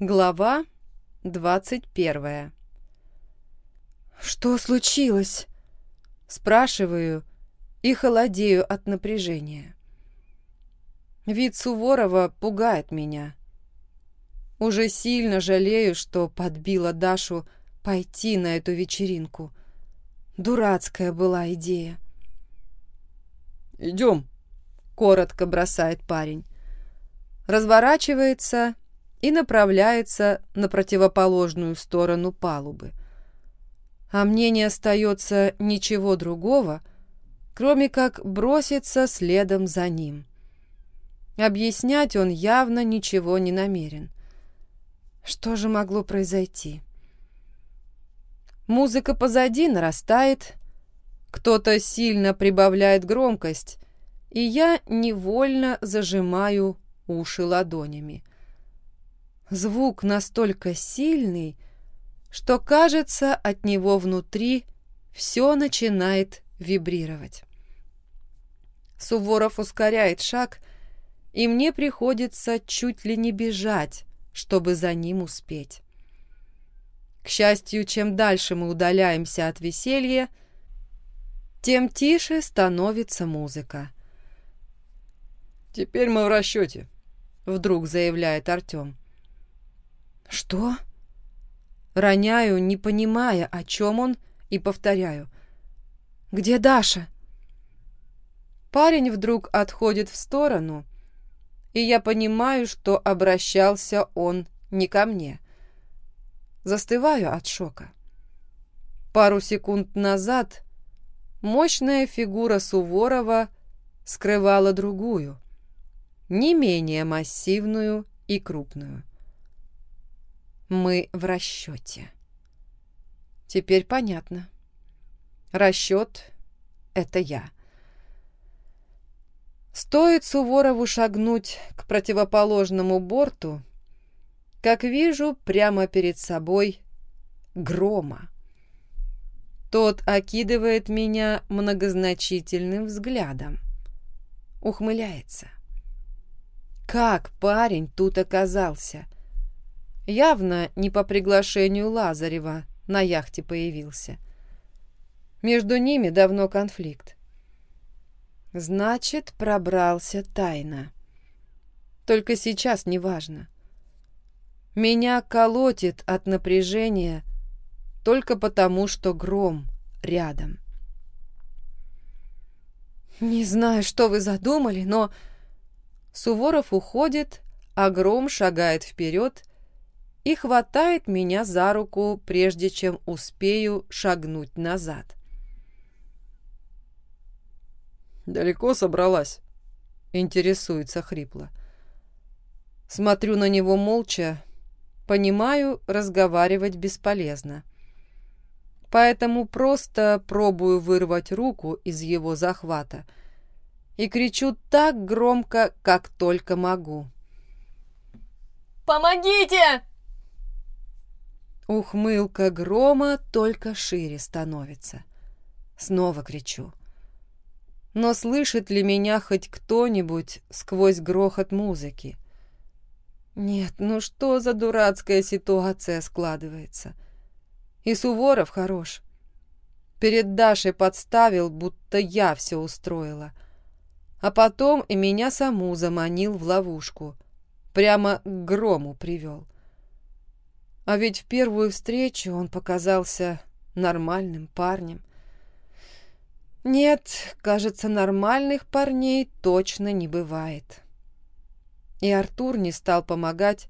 Глава двадцать первая. «Что случилось?» Спрашиваю и холодею от напряжения. Вид Суворова пугает меня. Уже сильно жалею, что подбила Дашу пойти на эту вечеринку. Дурацкая была идея. «Идем», — коротко бросает парень. Разворачивается и направляется на противоположную сторону палубы. А мне не остается ничего другого, кроме как броситься следом за ним. Объяснять он явно ничего не намерен. Что же могло произойти? Музыка позади нарастает, кто-то сильно прибавляет громкость, и я невольно зажимаю уши ладонями. Звук настолько сильный, что, кажется, от него внутри все начинает вибрировать. Суворов ускоряет шаг, и мне приходится чуть ли не бежать, чтобы за ним успеть. К счастью, чем дальше мы удаляемся от веселья, тем тише становится музыка. «Теперь мы в расчете», — вдруг заявляет Артем. «Что?» Роняю, не понимая, о чем он, и повторяю. «Где Даша?» Парень вдруг отходит в сторону, и я понимаю, что обращался он не ко мне. Застываю от шока. Пару секунд назад мощная фигура Суворова скрывала другую, не менее массивную и крупную. Мы в расчете. Теперь понятно. Расчет — это я. Стоит Суворову шагнуть к противоположному борту, как вижу прямо перед собой грома. Тот окидывает меня многозначительным взглядом. Ухмыляется. Как парень тут оказался? Явно не по приглашению Лазарева на яхте появился. Между ними давно конфликт. Значит, пробрался тайно. Только сейчас неважно. Меня колотит от напряжения только потому, что гром рядом. «Не знаю, что вы задумали, но...» Суворов уходит, а гром шагает вперед и хватает меня за руку, прежде чем успею шагнуть назад. «Далеко собралась?» — интересуется хрипло. Смотрю на него молча, понимаю, разговаривать бесполезно. Поэтому просто пробую вырвать руку из его захвата и кричу так громко, как только могу. «Помогите!» Ухмылка грома только шире становится. Снова кричу. Но слышит ли меня хоть кто-нибудь сквозь грохот музыки? Нет, ну что за дурацкая ситуация складывается? И Суворов хорош. Перед Дашей подставил, будто я все устроила. А потом и меня саму заманил в ловушку. Прямо к грому привел. А ведь в первую встречу он показался нормальным парнем. Нет, кажется, нормальных парней точно не бывает. И Артур не стал помогать,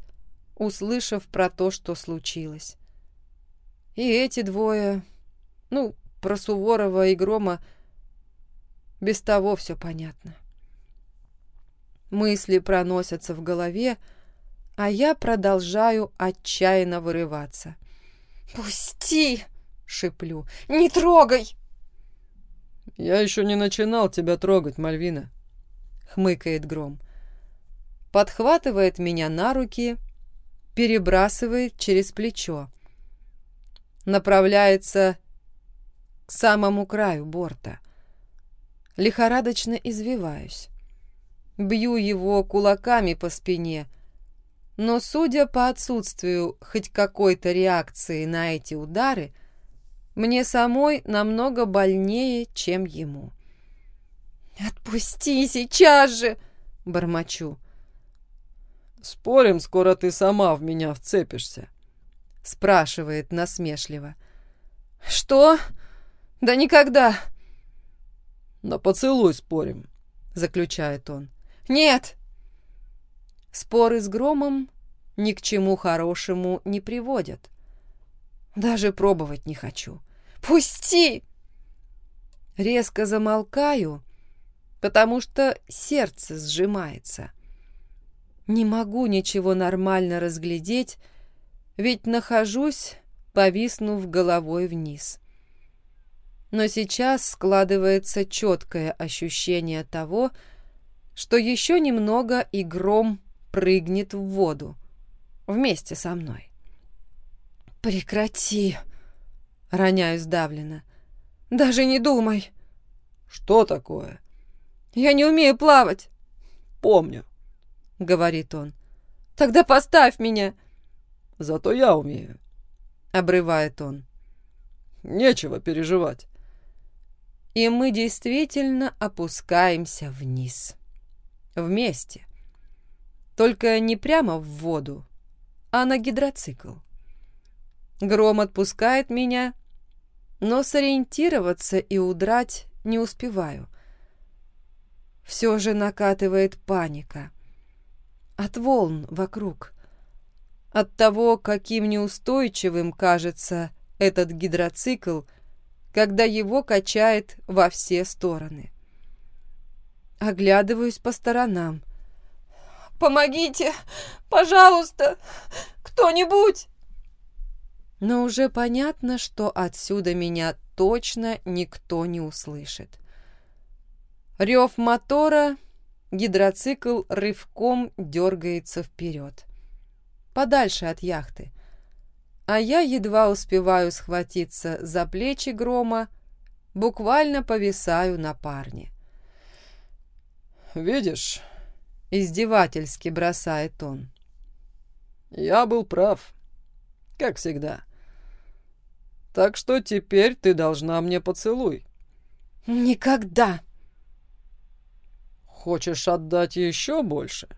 услышав про то, что случилось. И эти двое, ну, про Суворова и Грома, без того все понятно. Мысли проносятся в голове, а я продолжаю отчаянно вырываться. «Пусти!» — шиплю. «Не трогай!» «Я еще не начинал тебя трогать, Мальвина», — хмыкает Гром. Подхватывает меня на руки, перебрасывает через плечо. Направляется к самому краю борта. Лихорадочно извиваюсь. Бью его кулаками по спине — но, судя по отсутствию хоть какой-то реакции на эти удары, мне самой намного больнее, чем ему. «Отпусти сейчас же!» — бормочу. «Спорим, скоро ты сама в меня вцепишься?» — спрашивает насмешливо. «Что? Да никогда!» «На поцелуй спорим», — заключает он. «Нет!» Споры с громом ни к чему хорошему не приводят. Даже пробовать не хочу. «Пусти!» Резко замолкаю, потому что сердце сжимается. Не могу ничего нормально разглядеть, ведь нахожусь, повиснув головой вниз. Но сейчас складывается четкое ощущение того, что еще немного и гром прыгнет в воду вместе со мной. «Прекрати!» — роняю сдавленно. «Даже не думай!» «Что такое?» «Я не умею плавать!» «Помню», — говорит он. «Тогда поставь меня!» «Зато я умею», — обрывает он. «Нечего переживать». И мы действительно опускаемся вниз. Вместе. Только не прямо в воду, а на гидроцикл. Гром отпускает меня, но сориентироваться и удрать не успеваю. Все же накатывает паника. От волн вокруг. От того, каким неустойчивым кажется этот гидроцикл, когда его качает во все стороны. Оглядываюсь по сторонам — Помогите! Пожалуйста! Кто-нибудь!» Но уже понятно, что отсюда меня точно никто не услышит. Рев мотора, гидроцикл рывком дергается вперед. Подальше от яхты. А я едва успеваю схватиться за плечи грома, буквально повисаю на парне. «Видишь, Издевательски бросает он. Я был прав. Как всегда. Так что теперь ты должна мне поцелуй. Никогда. Хочешь отдать еще больше?